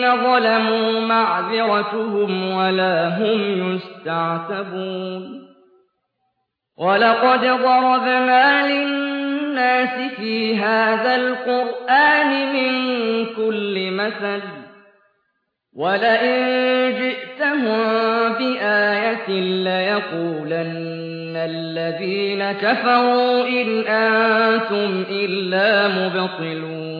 ظَلَمُوا مَعْذِرَتُهُمْ وَلَا هُمْ يُسْتَعْتَبُونَ. وَلَقَدْ ضَرَبْنَا لِلنَّاسِ فِي هَٰذَا الْقُرْآنِ مِن كُلِّ مَثَلٍ ۚ وَلَئِن جِئْتَهُم بِآيَةٍ لَّيَقُولَنَّ الَّذِينَ كَفَرُوا إِنْ أَنتُمْ إِلَّا مُبْطِلُونَ.